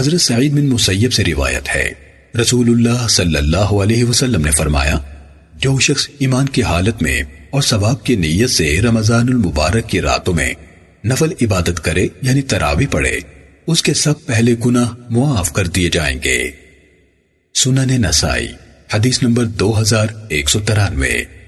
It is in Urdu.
حضرت سعید بن مسیب سے روایت ہے۔ رسول اللہ صلی اللہ علیہ وسلم نے فرمایا، جو شخص ایمان کی حالت میں اور ثواب کی نیت سے رمضان المبارک کی راتوں میں نفل عبادت کرے یعنی تراوی پڑھے، اس کے سب پہلے گناہ معاف کر دیے جائیں گے۔ سنن نسائی، حدیث نمبر دو ہزار ایک سو ترانوے۔